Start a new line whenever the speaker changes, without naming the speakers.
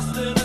lost in